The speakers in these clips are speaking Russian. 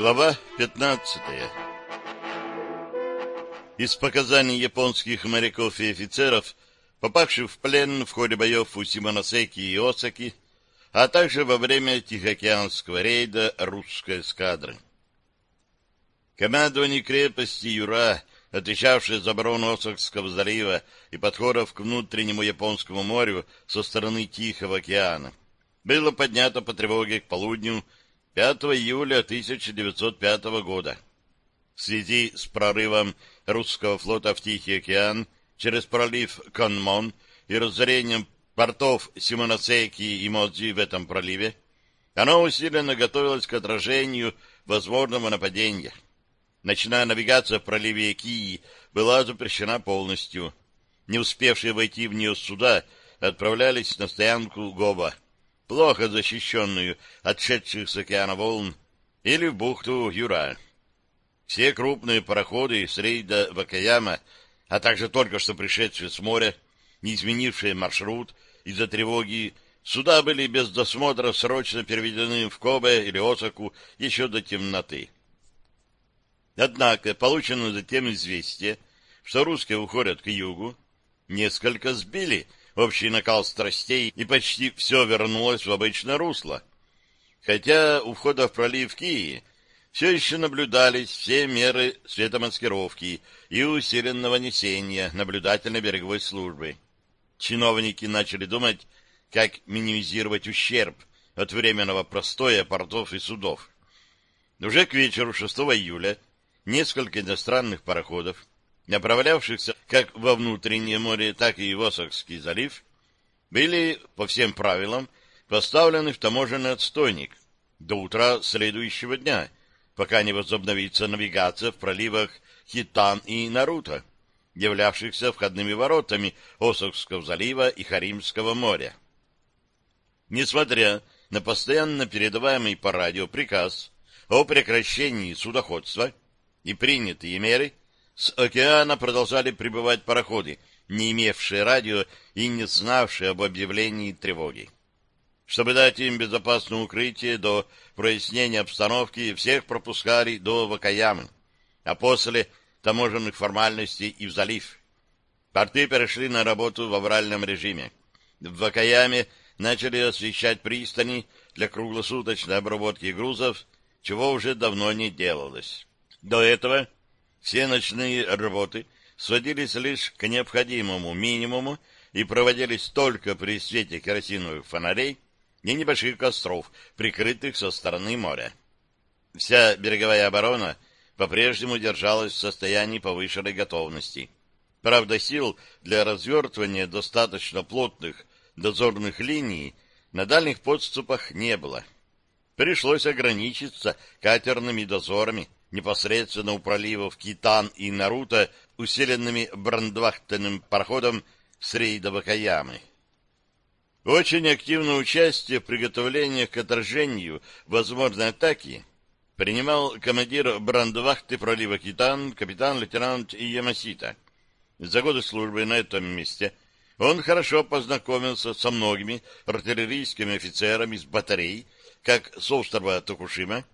Глава 15 Из показаний японских моряков и офицеров, попавших в плен в ходе боев у Симоносеки и Осаки, а также во время Тихоокеанского рейда русской эскадры. Командование крепости Юра, отвечавшее за оборону Осакского залива и подходов к внутреннему Японскому морю со стороны Тихого океана, было поднято по тревоге к полудню 5 июля 1905 года. В связи с прорывом русского флота в Тихий океан через пролив Конмон и разорением портов Симоносеки и Модзи в этом проливе, оно усиленно готовилось к отражению возможного нападения. Ночная навигация в проливе Кии была запрещена полностью. Не успевшие войти в нее суда отправлялись на стоянку Гоба плохо защищенную от шедших с океана волн, или в бухту Юра. Все крупные пароходы с рейда Вакаяма, а также только что пришедшие с моря, не изменившие маршрут из-за тревоги, суда были без досмотра срочно переведены в Кобе или Осаку еще до темноты. Однако получено затем известие, что русские уходят к югу, несколько сбили общий накал страстей, и почти все вернулось в обычное русло. Хотя у входа в пролив Кии все еще наблюдались все меры светомаскировки и усиленного несения наблюдательной береговой службы. Чиновники начали думать, как минимизировать ущерб от временного простоя портов и судов. Уже к вечеру 6 июля несколько иностранных пароходов направлявшихся как во внутреннее море, так и в Осокский залив, были по всем правилам поставлены в таможенный отстойник до утра следующего дня, пока не возобновится навигация в проливах Хитан и Наруто, являвшихся входными воротами Осокского залива и Харимского моря. Несмотря на постоянно передаваемый по радио приказ о прекращении судоходства и принятые меры, с океана продолжали прибывать пароходы, не имевшие радио и не знавшие об объявлении тревоги. Чтобы дать им безопасное укрытие до прояснения обстановки, всех пропускали до Вакаямы, а после таможенных формальностей и в залив. Порты перешли на работу в авральном режиме. В Вакаяме начали освещать пристани для круглосуточной обработки грузов, чего уже давно не делалось. До этого все ночные работы сводились лишь к необходимому минимуму и проводились только при свете керосиновых фонарей и небольших костров, прикрытых со стороны моря. Вся береговая оборона по-прежнему держалась в состоянии повышенной готовности. Правда, сил для развертывания достаточно плотных дозорных линий на дальних подступах не было. Пришлось ограничиться катерными дозорами, непосредственно у проливов Китан и Наруто, усиленными брандвахтенным пароходом с рейда Бакаямы. Очень активное участие в приготовлении к отражению возможной атаки принимал командир брандвахты пролива Китан, капитан-лейтенант Ямасита. За годы службы на этом месте он хорошо познакомился со многими артиллерийскими офицерами с батарей, как с острова Токушима,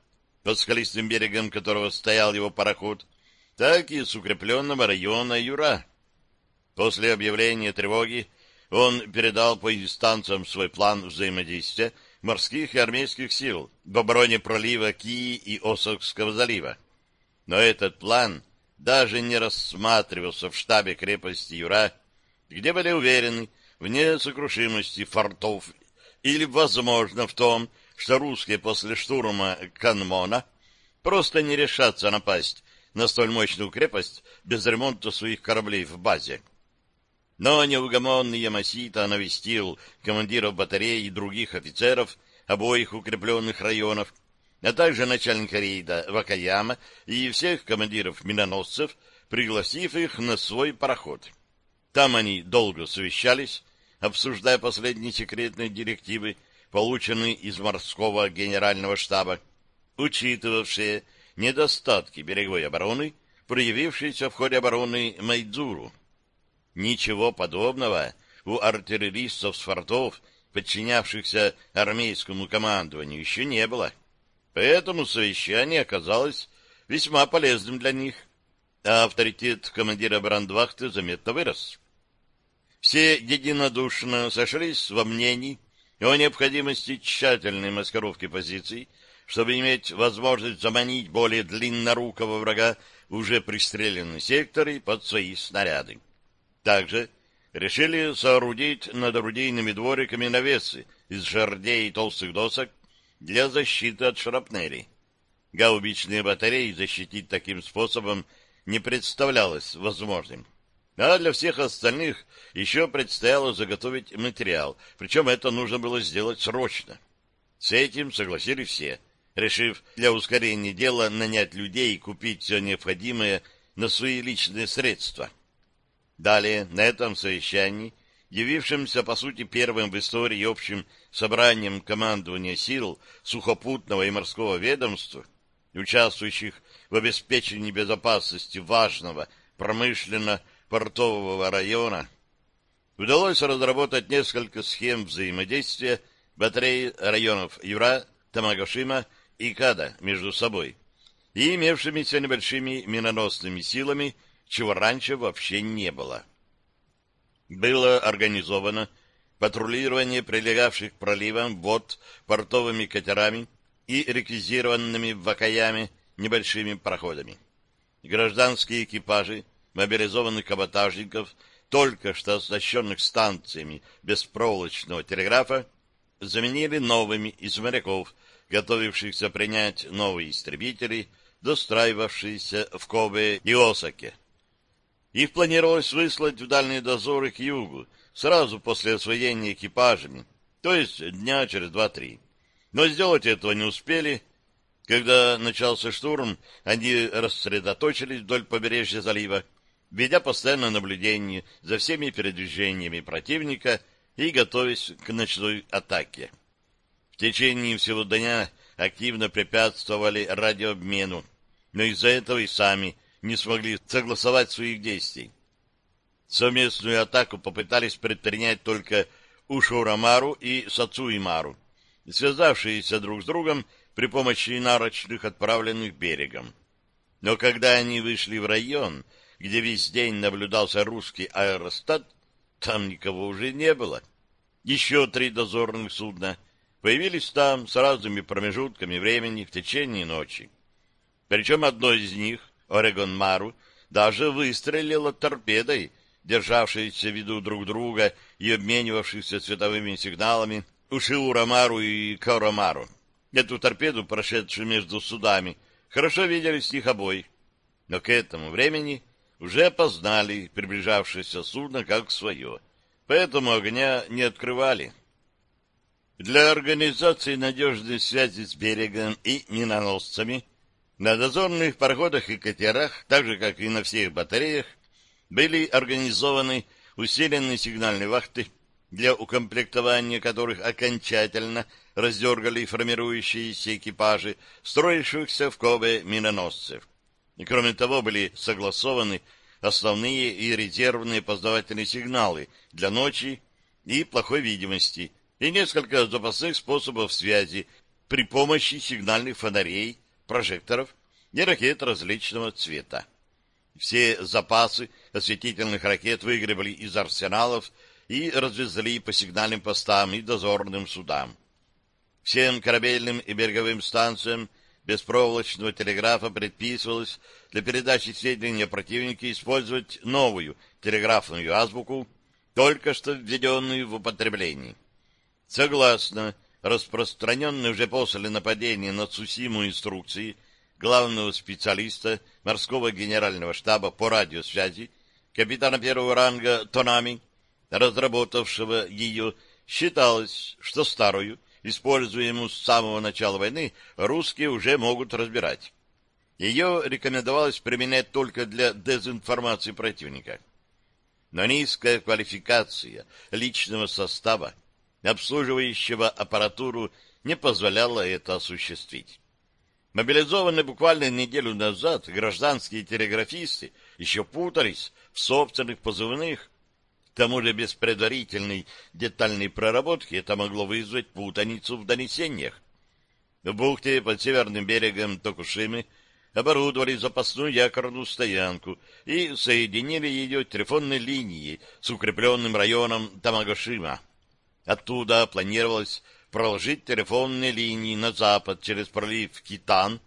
под скалистым берегом которого стоял его пароход, так и с укрепленного района Юра. После объявления тревоги он передал по инстанциям свой план взаимодействия морских и армейских сил в обороне пролива Кии и Осокского залива. Но этот план даже не рассматривался в штабе крепости Юра, где были уверены в несокрушимости фортов или, возможно, в том, что русские после штурма Канмона просто не решатся напасть на столь мощную крепость без ремонта своих кораблей в базе. Но неугомонный Ямасита навестил командиров батареи и других офицеров обоих укрепленных районов, а также начальника рейда Вакаяма и всех командиров миноносцев, пригласив их на свой пароход. Там они долго совещались, обсуждая последние секретные директивы полученный из морского генерального штаба, учитывавшие недостатки береговой обороны, проявившиеся в ходе обороны Майдзуру. Ничего подобного у артиллеристов с фортов, подчинявшихся армейскому командованию, еще не было. Поэтому совещание оказалось весьма полезным для них, а авторитет командира брандвахты заметно вырос. Все единодушно сошлись во мнении о необходимости тщательной маскировки позиций, чтобы иметь возможность заманить более длиннорукого врага уже пристреленные секторы под свои снаряды. Также решили соорудить над орудийными двориками навесы из жердей и толстых досок для защиты от шрапнели. Гаубичные батареи защитить таким способом не представлялось возможным. А для всех остальных еще предстояло заготовить материал, причем это нужно было сделать срочно. С этим согласились все, решив для ускорения дела нанять людей и купить все необходимое на свои личные средства. Далее, на этом совещании, явившемся, по сути, первым в истории общим собранием командования сил сухопутного и морского ведомства, участвующих в обеспечении безопасности важного промышленно-портового района, удалось разработать несколько схем взаимодействия батареи районов Юра, Тамагашима и Када между собой и имевшимися небольшими миноносными силами, чего раньше вообще не было. Было организовано патрулирование прилегавших к проливам вод портовыми катерами и реквизированными вакаями небольшими проходами. Гражданские экипажи мобилизованных каботажников, только что оснащенных станциями беспроволочного телеграфа, заменили новыми из моряков, готовившихся принять новые истребители, достраивавшиеся в Кобе и Осаке. Их планировалось выслать в дальние дозоры к югу, сразу после освоения экипажами, то есть дня через два-три. Но сделать этого не успели. Когда начался штурм, они рассредоточились вдоль побережья залива, ведя постоянное наблюдение за всеми передвижениями противника и готовясь к ночной атаке. В течение всего дня активно препятствовали радиообмену, но из-за этого и сами не смогли согласовать своих действий. Совместную атаку попытались предпринять только Ушурамару и Сацуимару, связавшиеся друг с другом при помощи нарочных, отправленных берегом. Но когда они вышли в район, где весь день наблюдался русский аэростат, там никого уже не было. Еще три дозорных судна появились там с разными промежутками времени в течение ночи. Причем одно из них, Орегон Мару, даже выстрелило торпедой, державшейся в виду друг друга и обменивавшихся световыми сигналами Ушиура Мару и Карамару. Эту торпеду, прошедшую между судами, хорошо видели с них обоих. Но к этому времени уже опознали приближавшееся судно как свое, поэтому огня не открывали. Для организации надежной связи с берегом и миноносцами на дозорных пароходах и катерах, так же, как и на всех батареях, были организованы усиленные сигнальные вахты, для укомплектования которых окончательно раздергали формирующиеся экипажи, строившихся в Кобе миноносцев. И кроме того были согласованы основные и резервные познавательные сигналы для ночи и плохой видимости, и несколько запасных способов связи при помощи сигнальных фонарей, прожекторов и ракет различного цвета. Все запасы осветительных ракет выгребли из арсеналов и развезли по сигнальным постам и дозорным судам. Всем корабельным и береговым станциям беспроволочного телеграфа предписывалось для передачи сведений о использовать новую телеграфную азбуку, только что введенную в употребление. Согласно распространенной уже после нападения на Цусиму инструкции главного специалиста морского генерального штаба по радиосвязи, капитана первого ранга Тонами, разработавшего ее, считалось, что старую, используемую с самого начала войны, русские уже могут разбирать. Ее рекомендовалось применять только для дезинформации противника. Но низкая квалификация личного состава обслуживающего аппаратуру не позволяло это осуществить. Мобилизованные буквально неделю назад гражданские телеграфисты еще путались в собственных позывных. К тому же без предварительной детальной проработки это могло вызвать путаницу в донесениях. В бухте под северным берегом Токушимы оборудовали запасную якорную стоянку и соединили ее телефонной линией с укрепленным районом Тамагошима. Оттуда планировалось проложить телефонные линии на запад через пролив Китан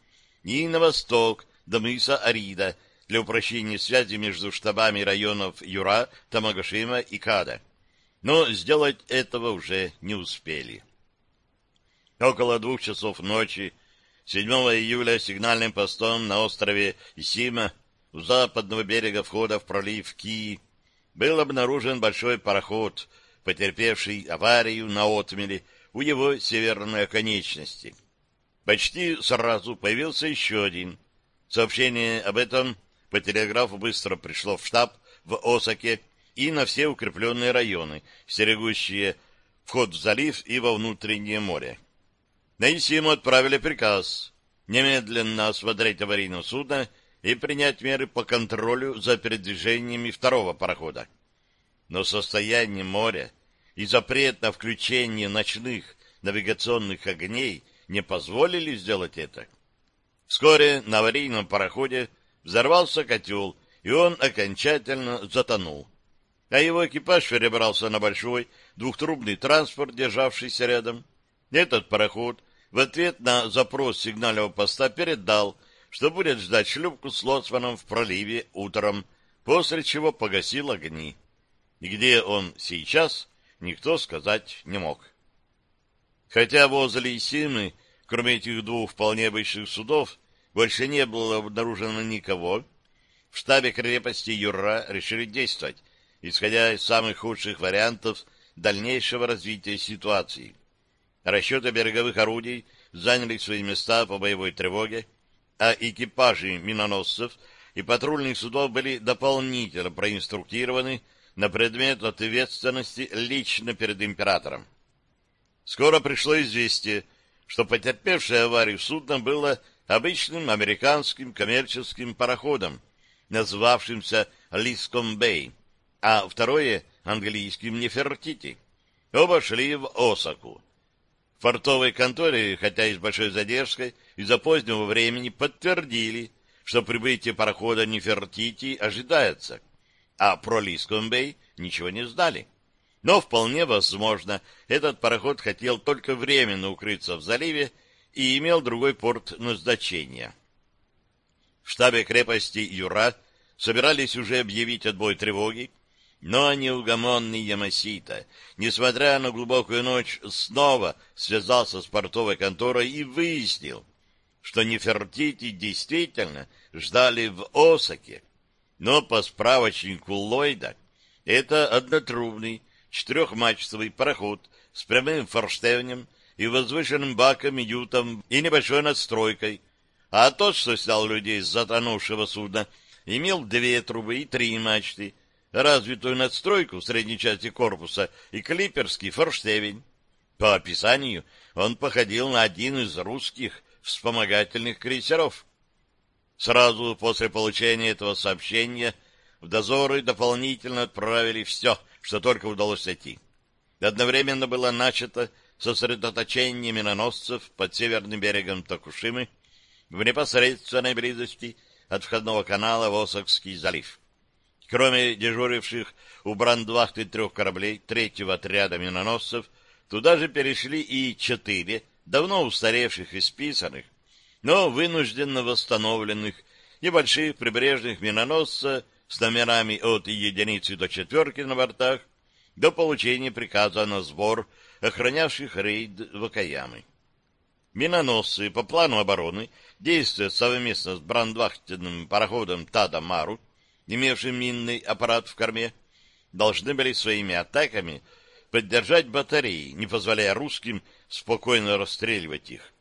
и на восток до мыса Арида для упрощения связи между штабами районов Юра, Тамагошима и Када. Но сделать этого уже не успели. Около двух часов ночи 7 июля сигнальным постом на острове Исима у западного берега входа в пролив Ки был обнаружен большой пароход, потерпевший аварию на отмеле у его северной оконечности. Почти сразу появился еще один. Сообщение об этом по телеграфу быстро пришло в штаб в Осаке и на все укрепленные районы, стерегущие вход в залив и во внутреннее море. На Исиму отправили приказ немедленно осмотреть аварийное судно и принять меры по контролю за передвижениями второго парохода. Но состояние моря и запрет на включение ночных навигационных огней не позволили сделать это. Вскоре на аварийном пароходе взорвался котел, и он окончательно затонул. А его экипаж перебрался на большой двухтрубный транспорт, державшийся рядом. Этот пароход в ответ на запрос сигнального поста передал, что будет ждать шлюпку с лоцманом в проливе утром, после чего погасил огни. И где он сейчас, никто сказать не мог. Хотя возле Исимы, кроме этих двух вполне бывших судов, больше не было обнаружено никого, в штабе крепости Юра решили действовать, исходя из самых худших вариантов дальнейшего развития ситуации. Расчеты береговых орудий заняли свои места по боевой тревоге, а экипажи миноносцев и патрульных судов были дополнительно проинструктированы на предмет ответственности лично перед императором. Скоро пришло известие, что потерпевшее аварию судно было обычным американским коммерческим пароходом, называвшимся Лиском-Бэй, а второе — английским Нефертити. Оба шли в Осаку. В портовой конторе, хотя и с большой задержкой, из-за позднего времени подтвердили, что прибытие парохода Нефертити ожидается, а про Лискомбей ничего не знали. Но вполне возможно, этот пароход хотел только временно укрыться в заливе и имел другой порт назначения. В штабе крепости Юра собирались уже объявить отбой тревоги, но неугомонный Ямасита, несмотря на глубокую ночь, снова связался с портовой конторой и выяснил, что Нефертити действительно ждали в Осаке. Но по справочнику Ллойда это однотрубный четырехмачтовый пароход с прямым форштевнем и возвышенным баком и ютом и небольшой надстройкой, а тот, что снял людей с затонувшего судна, имел две трубы и три мачты, развитую надстройку в средней части корпуса и клиперский форштевень. По описанию он походил на один из русских вспомогательных крейсеров. Сразу после получения этого сообщения в дозоры дополнительно отправили все, что только удалось найти. Одновременно было начато сосредоточение миноносцев под северным берегом Токушимы в непосредственной близости от входного канала в Осакский залив. Кроме дежуривших у брандвахты трех кораблей третьего отряда миноносцев, туда же перешли и четыре давно устаревших и списанных, но вынужденно восстановленных небольших прибрежных миноносца с номерами от единицы до четверки на бортах до получения приказа на сбор охранявших рейд Вакаямы. Миноносцы по плану обороны, действуя совместно с брандвахтенным пароходом Тада Мару, имевшим минный аппарат в корме, должны были своими атаками поддержать батареи, не позволяя русским спокойно расстреливать их.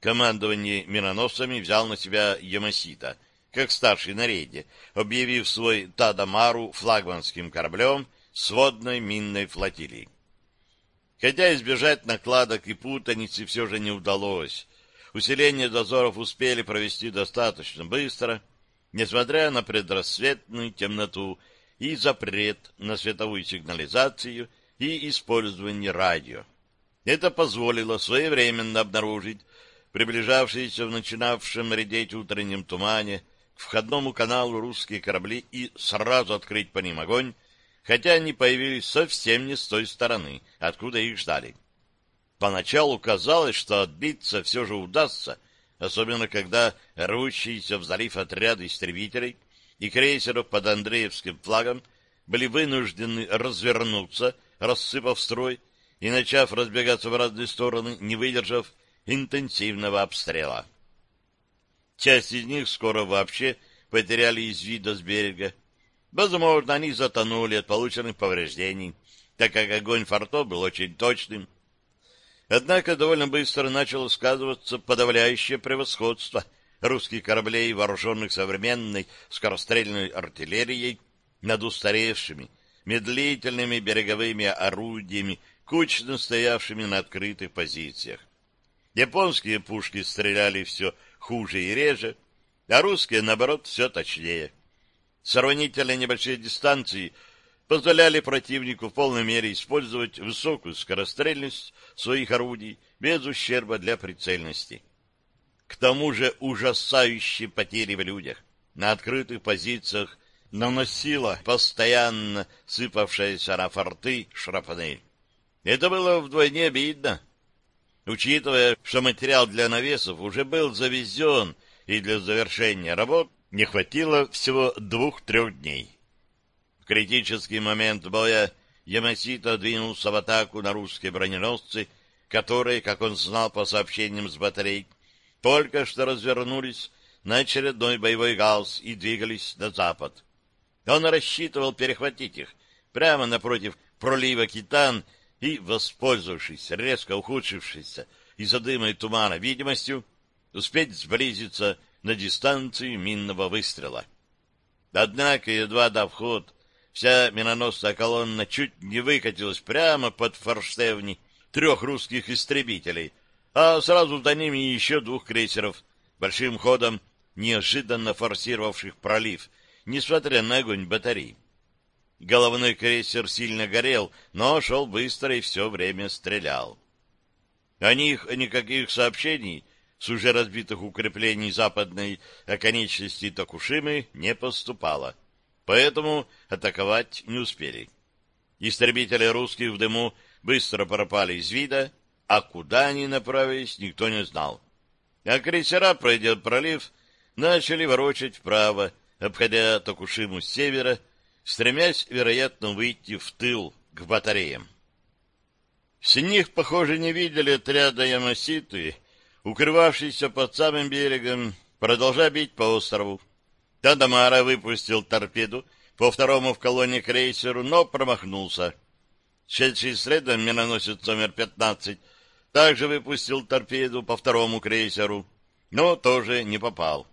Командование миноносцами взял на себя Ямасита, как старший на рейде, объявив свой Тадамару флагманским кораблем сводной минной флотилии. Хотя избежать накладок и путаницы все же не удалось. Усиление дозоров успели провести достаточно быстро — несмотря на предрассветную темноту и запрет на световую сигнализацию и использование радио. Это позволило своевременно обнаружить приближавшиеся в начинавшем редеть утреннем тумане к входному каналу русские корабли и сразу открыть по ним огонь, хотя они появились совсем не с той стороны, откуда их ждали. Поначалу казалось, что отбиться все же удастся, особенно когда рвущиеся в залив отряды истребителей и крейсеров под Андреевским флагом были вынуждены развернуться, рассыпав строй и начав разбегаться в разные стороны, не выдержав интенсивного обстрела. Часть из них скоро вообще потеряли из вида с берега. Возможно, они затонули от полученных повреждений, так как огонь фортов был очень точным. Однако довольно быстро начало сказываться подавляющее превосходство русских кораблей, вооруженных современной скорострельной артиллерией, над устаревшими, медлительными береговыми орудиями, кучно стоявшими на открытых позициях. Японские пушки стреляли все хуже и реже, а русские, наоборот, все точнее. Сравнительно небольшие дистанции позволяли противнику в полной мере использовать высокую скорострельность своих орудий без ущерба для прицельности. К тому же ужасающие потери в людях. На открытых позициях наносила постоянно сыпавшаяся на форты шрапнель. Это было вдвойне обидно. Учитывая, что материал для навесов уже был завезен, и для завершения работ не хватило всего двух-трех дней. В критический момент боя Ямасито двинулся в атаку на русские броненосцы, которые, как он знал по сообщениям с батарей, только что развернулись на очередной боевой галс и двигались на запад. Он рассчитывал перехватить их прямо напротив пролива Китан и, воспользовавшись резко ухудшившейся из-за дыма и тумана видимостью, успеть сблизиться на дистанцию минного выстрела. Однако, едва дав ход, вся миноносная колонна чуть не выкатилась прямо под форштевни трех русских истребителей, а сразу за ними еще двух крейсеров, большим ходом неожиданно форсировавших пролив, несмотря на огонь батарей. Головной крейсер сильно горел, но шел быстро и все время стрелял. О них никаких сообщений с уже разбитых укреплений западной оконечности Токушимы не поступало, поэтому атаковать не успели. Истребители русских в дыму быстро пропали из вида, а куда они направились, никто не знал. А крейсера, пройдя пролив, начали ворочать вправо, обходя Токушиму с севера, стремясь, вероятно, выйти в тыл к батареям. С них, похоже, не видели отряда Ямаситы, укрывавшийся под самым берегом, продолжая бить по острову. Тадамара выпустил торпеду по второму в колонне крейсеру, но промахнулся. Шедший следом миноносец номер 15 также выпустил торпеду по второму крейсеру, но тоже не попал.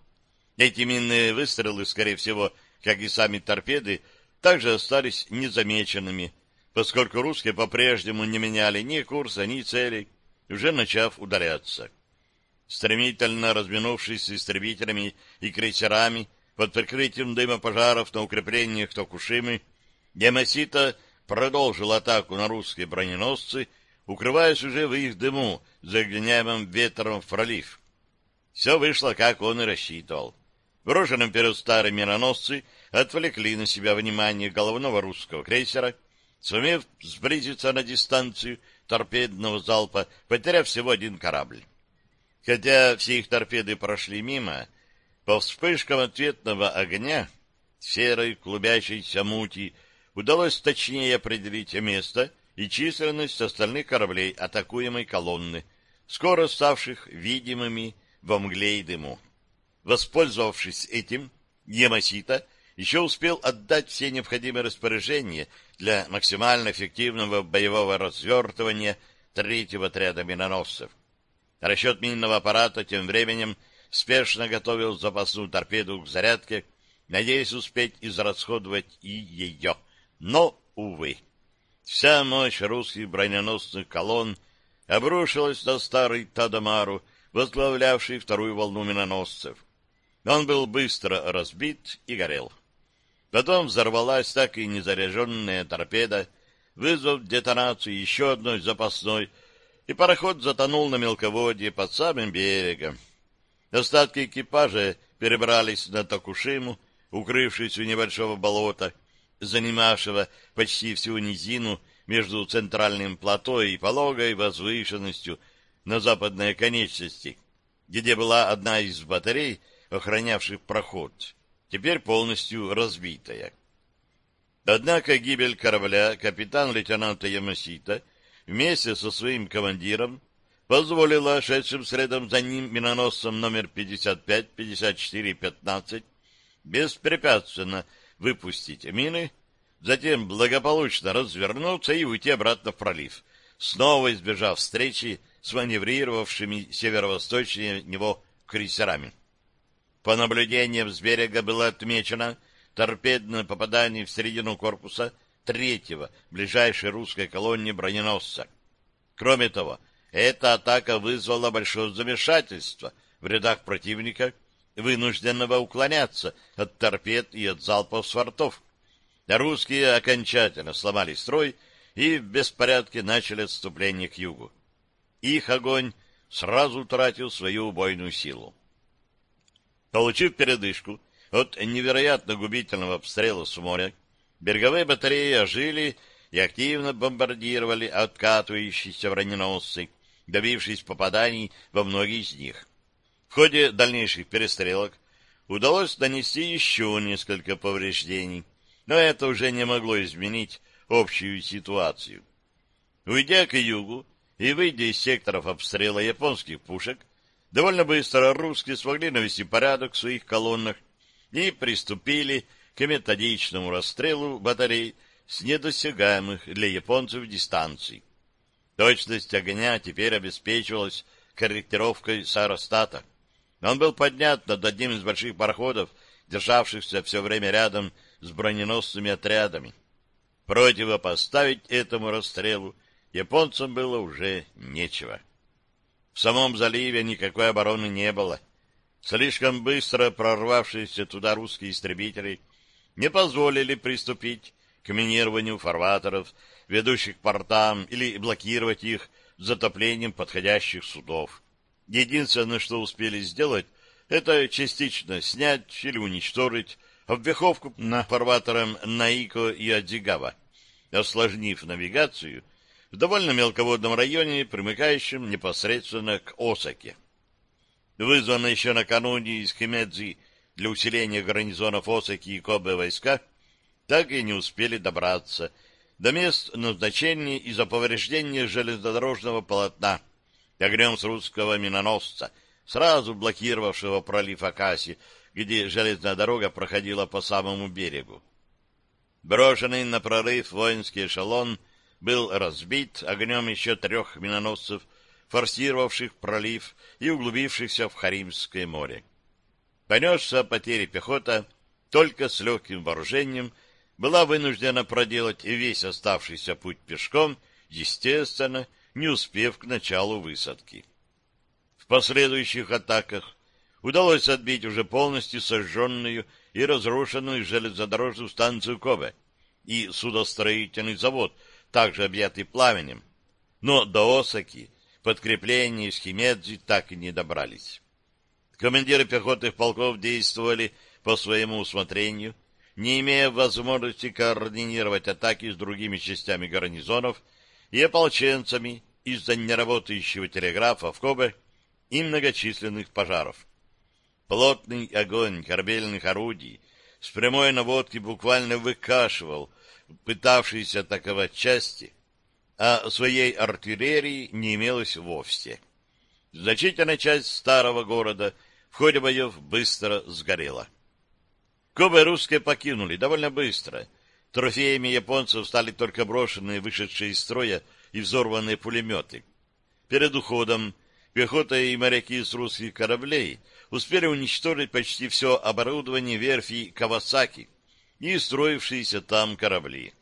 Эти минные выстрелы, скорее всего, как и сами торпеды, также остались незамеченными, поскольку русские по-прежнему не меняли ни курса, ни целей, уже начав ударяться. Стремительно разминувшись с истребителями и крейсерами под прикрытием дыма пожаров на укреплениях Токушимы, Ямасита продолжил атаку на русские броненосцы, укрываясь уже в их дыму, загоняемым ветром в пролив. Все вышло, как он и рассчитывал. Брошенным вперед старые мироносцы отвлекли на себя внимание головного русского крейсера, сумев сблизиться на дистанцию торпедного залпа, потеряв всего один корабль. Хотя все их торпеды прошли мимо, по вспышкам ответного огня серой клубящейся мути удалось точнее определить место и численность остальных кораблей атакуемой колонны, скоро ставших видимыми во мгле и дыму. Воспользовавшись этим, Ямасита еще успел отдать все необходимые распоряжения для максимально эффективного боевого развертывания третьего отряда миноносцев. Расчет минного аппарата тем временем спешно готовил запасную торпеду к зарядке, надеясь успеть израсходовать и ее. Но, увы, вся мощь русских броненосных колонн обрушилась на старый Тадамару, возглавлявший вторую волну миноносцев. Он был быстро разбит и горел. Потом взорвалась так и незаряженная торпеда, вызвав детонацию еще одной запасной, и пароход затонул на мелководье под самым берегом. Остатки экипажа перебрались на Токушиму, укрывшись у небольшого болота, занимавшего почти всю низину между центральным плато и пологой возвышенностью на западной конечности, где была одна из батарей, охранявших проход, теперь полностью разбитая. Однако гибель корабля капитан-лейтенанта Ямасита вместе со своим командиром позволила шедшим следом за ним миноносцам номер 55, 54 и 15 беспрепятственно выпустить мины, затем благополучно развернуться и уйти обратно в пролив, снова избежав встречи с маневрировавшими северо-восточнее него крейсерами. По наблюдениям с берега было отмечено торпедное попадание в середину корпуса третьего ближайшей русской колонии броненосца. Кроме того, эта атака вызвала большое замешательство в рядах противника, вынужденного уклоняться от торпед и от залпов с фортов. Русские окончательно сломали строй и в беспорядке начали отступление к югу их огонь сразу утратил свою убойную силу. Получив передышку от невероятно губительного обстрела с моря, береговые батареи ожили и активно бомбардировали откатывающиеся броненосцы, добившись попаданий во многие из них. В ходе дальнейших перестрелок удалось нанести еще несколько повреждений, но это уже не могло изменить общую ситуацию. Уйдя к югу, и, выйдя из секторов обстрела японских пушек, довольно быстро русские смогли навести порядок в своих колоннах и приступили к методичному расстрелу батарей с недосягаемых для японцев дистанций. Точность огня теперь обеспечивалась корректировкой саростата. Он был поднят над одним из больших пароходов, державшихся все время рядом с броненосными отрядами. Противопоставить этому расстрелу японцам было уже нечего. В самом заливе никакой обороны не было. Слишком быстро прорвавшиеся туда русские истребители не позволили приступить к минированию фарватеров, ведущих к портам, или блокировать их затоплением подходящих судов. Единственное, что успели сделать, это частично снять или уничтожить обвеховку на фарватером Наико и Адзигава, осложнив навигацию — в довольно мелководном районе, примыкающем непосредственно к Осаке. Вызванные еще накануне из Химедзи для усиления гарнизонов Осаки и Кобе войска так и не успели добраться до мест назначения из-за повреждения железнодорожного полотна огнем с русского миноносца, сразу блокировавшего пролив Акаси, где железная дорога проходила по самому берегу. Брошенный на прорыв воинский эшелон — был разбит огнем еще трех миноносцев, форсировавших пролив и углубившихся в Харимское море. Понесся потери пехота, только с легким вооружением была вынуждена проделать весь оставшийся путь пешком, естественно, не успев к началу высадки. В последующих атаках удалось отбить уже полностью сожженную и разрушенную железнодорожную станцию Кобе и судостроительный завод, также объятый пламенем, но до Осаки подкрепления из Химедзи так и не добрались. Командиры пехотных полков действовали по своему усмотрению, не имея возможности координировать атаки с другими частями гарнизонов и ополченцами из-за неработающего телеграфа в Кобе и многочисленных пожаров. Плотный огонь корабельных орудий с прямой наводки буквально выкашивал пытавшиеся атаковать части, а своей артиллерии не имелось вовсе. Значительная часть старого города в ходе боев быстро сгорела. Кобы русские покинули довольно быстро. Трофеями японцев стали только брошенные, вышедшие из строя и взорванные пулеметы. Перед уходом пехота и моряки с русских кораблей успели уничтожить почти все оборудование верфи Кавасаки, и строившиеся там корабли.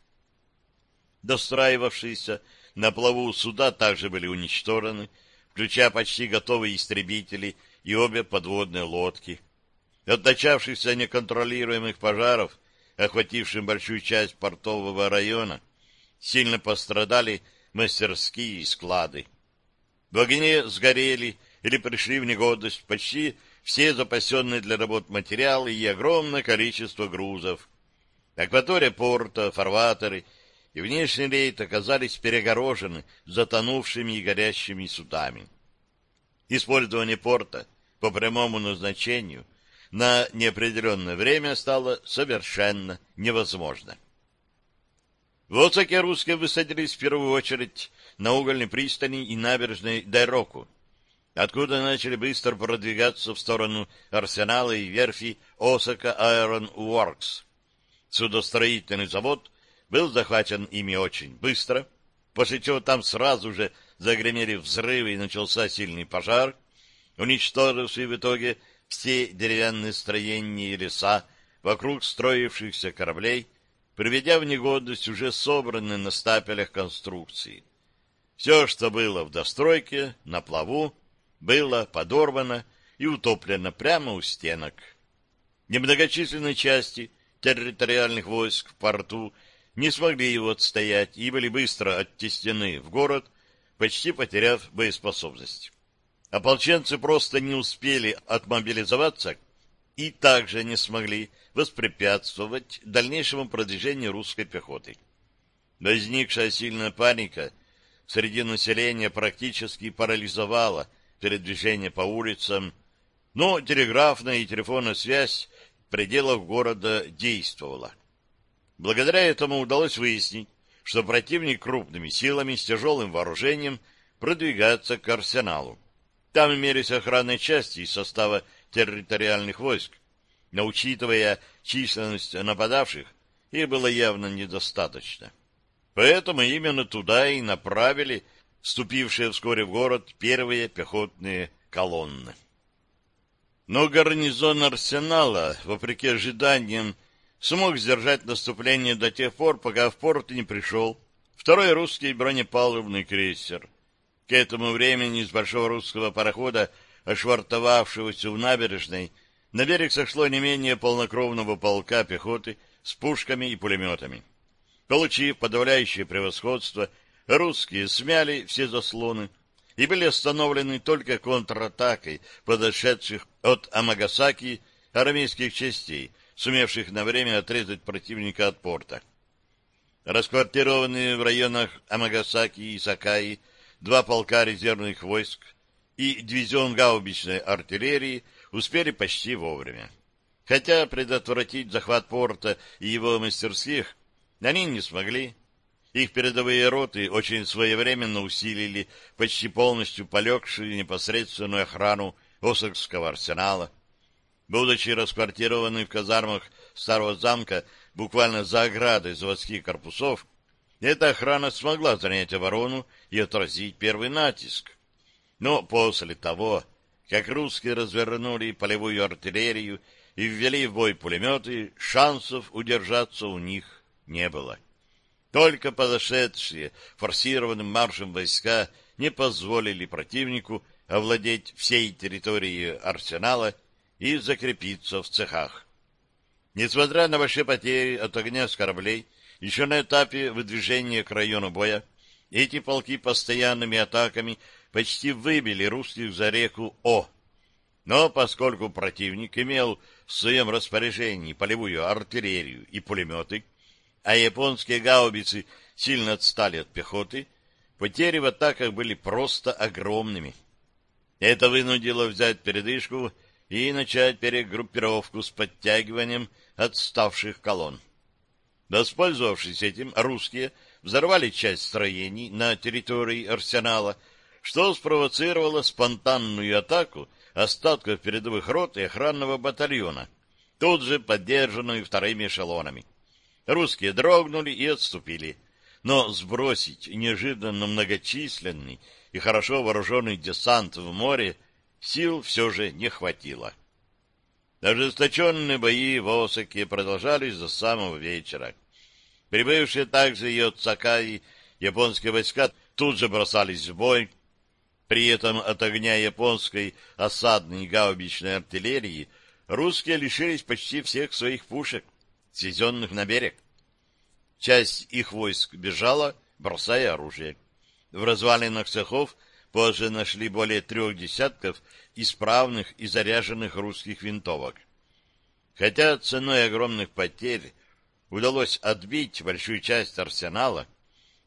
Достраивавшиеся на плаву суда также были уничтожены, включая почти готовые истребители и обе подводные лодки. От начавшихся неконтролируемых пожаров, охвативших большую часть портового района, сильно пострадали мастерские и склады. В огне сгорели или пришли в негодность почти все запасенные для работ материалы и огромное количество грузов. Акватория порта, фарватеры и внешний рейд оказались перегорожены затонувшими и горящими судами. Использование порта по прямому назначению на неопределенное время стало совершенно невозможно. В Оцаке русские высадились в первую очередь на угольной пристани и набережной Дайроку, откуда начали быстро продвигаться в сторону арсенала и верфи Осака Айрон Уоркс. Судостроительный завод был захвачен ими очень быстро, после чего там сразу же загремели взрывы и начался сильный пожар, уничтоживший в итоге все деревянные строения и леса вокруг строившихся кораблей, приведя в негодность уже собранные на стапелях конструкции. Все, что было в достройке, на плаву, было подорвано и утоплено прямо у стенок. Немногочисленные части территориальных войск в порту не смогли его отстоять и были быстро оттеснены в город, почти потеряв боеспособность. Ополченцы просто не успели отмобилизоваться и также не смогли воспрепятствовать дальнейшему продвижению русской пехоты. Возникшая сильная паника среди населения практически парализовала передвижение по улицам, но телеграфная и телефонная связь в пределах города действовала. Благодаря этому удалось выяснить, что противник крупными силами с тяжелым вооружением продвигается к арсеналу. Там имелись охранные части из состава территориальных войск, но, учитывая численность нападавших, их было явно недостаточно. Поэтому именно туда и направили вступившие вскоре в город первые пехотные колонны. Но гарнизон арсенала, вопреки ожиданиям, смог сдержать наступление до тех пор, пока в порт не пришел второй русский бронепалубный крейсер. К этому времени из большого русского парохода, ошвартовавшегося в набережной, на берег сошло не менее полнокровного полка пехоты с пушками и пулеметами. Получив подавляющее превосходство, русские смяли все заслоны и были остановлены только контратакой подошедших от Амагасаки армейских частей, сумевших на время отрезать противника от порта. Расквартированные в районах Амагасаки и Сакаи два полка резервных войск и дивизион гаубичной артиллерии успели почти вовремя. Хотя предотвратить захват порта и его мастерских они не смогли. Их передовые роты очень своевременно усилили почти полностью полегшую непосредственную охрану Осокского арсенала. Будучи расквартированы в казармах старого замка буквально за оградой заводских корпусов, эта охрана смогла занять оборону и отразить первый натиск. Но после того, как русские развернули полевую артиллерию и ввели в бой пулеметы, шансов удержаться у них не было. Только подошедшие форсированным маршем войска не позволили противнику овладеть всей территорией арсенала и закрепиться в цехах. Несмотря на большие потери от огня с кораблей, еще на этапе выдвижения к району боя, эти полки постоянными атаками почти выбили русских за реку О. Но поскольку противник имел в своем распоряжении полевую артиллерию и пулеметы, а японские гаубицы сильно отстали от пехоты, потери в атаках были просто огромными. Это вынудило взять передышку и начать перегруппировку с подтягиванием отставших колонн. Воспользовавшись этим, русские взорвали часть строений на территории арсенала, что спровоцировало спонтанную атаку остатков передовых рот и охранного батальона, тут же поддержанную вторыми эшелонами. Русские дрогнули и отступили, но сбросить неожиданно многочисленный и хорошо вооруженный десант в море сил все же не хватило. Ожесточенные бои в Осаке продолжались до самого вечера. Прибывшие также и от Сакаи японские войска тут же бросались в бой. При этом от огня японской осадной гаубичной артиллерии русские лишились почти всех своих пушек, свезенных на берег. Часть их войск бежала, бросая оружие. В развалинах цехов Позже нашли более трех десятков исправных и заряженных русских винтовок. Хотя ценой огромных потерь удалось отбить большую часть арсенала,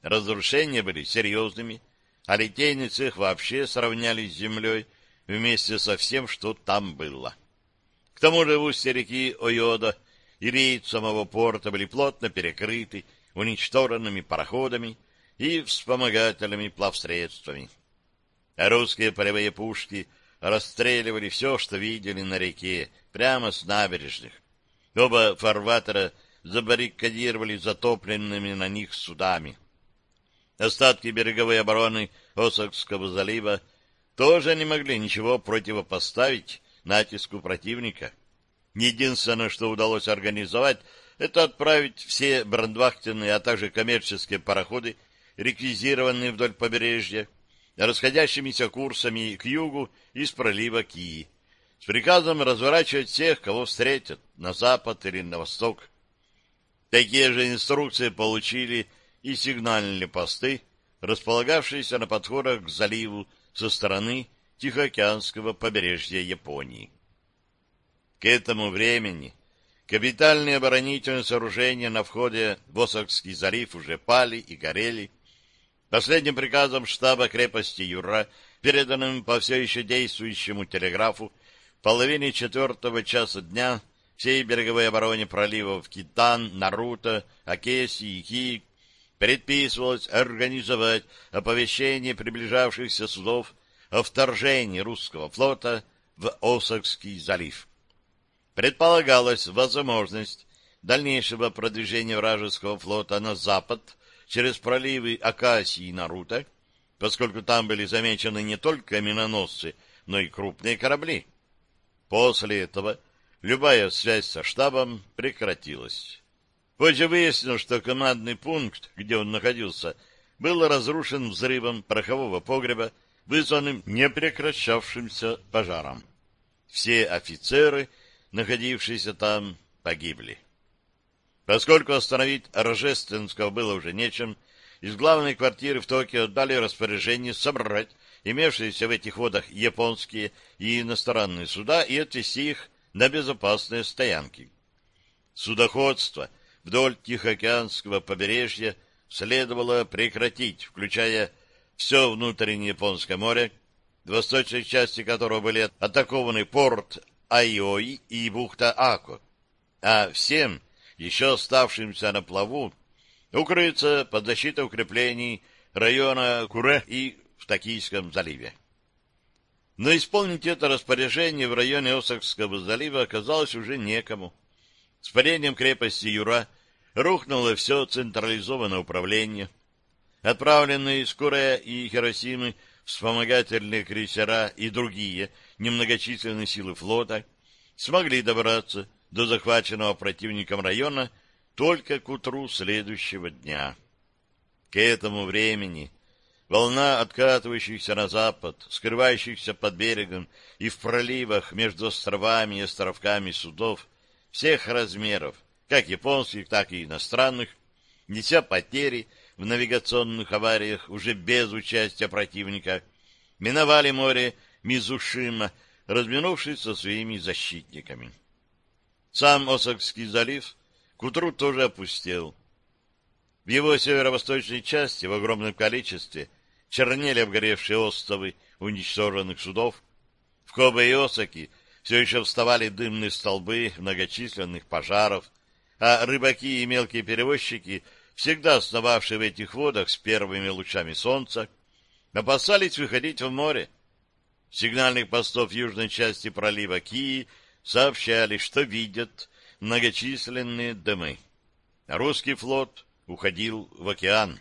разрушения были серьезными, а литейный цех вообще сравнялись с землей вместе со всем, что там было. К тому же в устье реки Ойода и рейд самого порта были плотно перекрыты уничтоженными пароходами и вспомогательными плавсредствами. Русские полевые пушки расстреливали все, что видели на реке, прямо с набережных. Оба фарватера забаррикадировали затопленными на них судами. Остатки береговой обороны Осокского залива тоже не могли ничего противопоставить натиску противника. Единственное, что удалось организовать, это отправить все брандвахтенные, а также коммерческие пароходы, реквизированные вдоль побережья, расходящимися курсами к югу из пролива Кии, с приказом разворачивать всех, кого встретят, на запад или на восток. Такие же инструкции получили и сигнальные посты, располагавшиеся на подходах к заливу со стороны Тихоокеанского побережья Японии. К этому времени капитальные оборонительные сооружения на входе в Осокский залив уже пали и горели. Последним приказом штаба крепости Юра, переданным по все еще действующему телеграфу, в половине четвертого часа дня всей береговой обороне проливов Китан, Наруто, Акеси и Ки предписывалось организовать оповещение приближавшихся судов о вторжении русского флота в Осокский залив. Предполагалась возможность дальнейшего продвижения вражеского флота на запад через проливы Акасии и Наруто, поскольку там были замечены не только миноносцы, но и крупные корабли. После этого любая связь со штабом прекратилась. Позже выяснилось, что командный пункт, где он находился, был разрушен взрывом порохового погреба, вызванным непрекращавшимся пожаром. Все офицеры, находившиеся там, погибли. Поскольку остановить Рожественского было уже нечем, из главной квартиры в Токио дали распоряжение собрать имевшиеся в этих водах японские и иностранные суда и отвезти их на безопасные стоянки. Судоходство — вдоль Тихоокеанского побережья следовало прекратить, включая все внутреннее Японское море, в восточной части которого были атакованы порт Айои и бухта Ако, а всем, еще оставшимся на плаву, укрыться под защитой укреплений района Куре и в Токийском заливе. Но исполнить это распоряжение в районе Осакского залива оказалось уже некому. С падением крепости Юра рухнуло все централизованное управление. Отправленные из Куре и Хиросимы вспомогательные крейсера и другие немногочисленные силы флота смогли добраться до захваченного противником района только к утру следующего дня. К этому времени волна откатывающихся на запад, скрывающихся под берегом и в проливах между островами и островками судов всех размеров, как японских, так и иностранных, неся потери в навигационных авариях уже без участия противника, миновали море Мизушима, разминувшись со своими защитниками. Сам Осакский залив к утру тоже опустел. В его северо-восточной части в огромном количестве чернели обгоревшие островы уничтоженных судов. В Кобе и Осаки все еще вставали дымные столбы многочисленных пожаров, а рыбаки и мелкие перевозчики, всегда остававшие в этих водах с первыми лучами солнца, опасались выходить в море. Сигнальных постов южной части пролива Кии сообщали, что видят многочисленные дымы. Русский флот уходил в океан.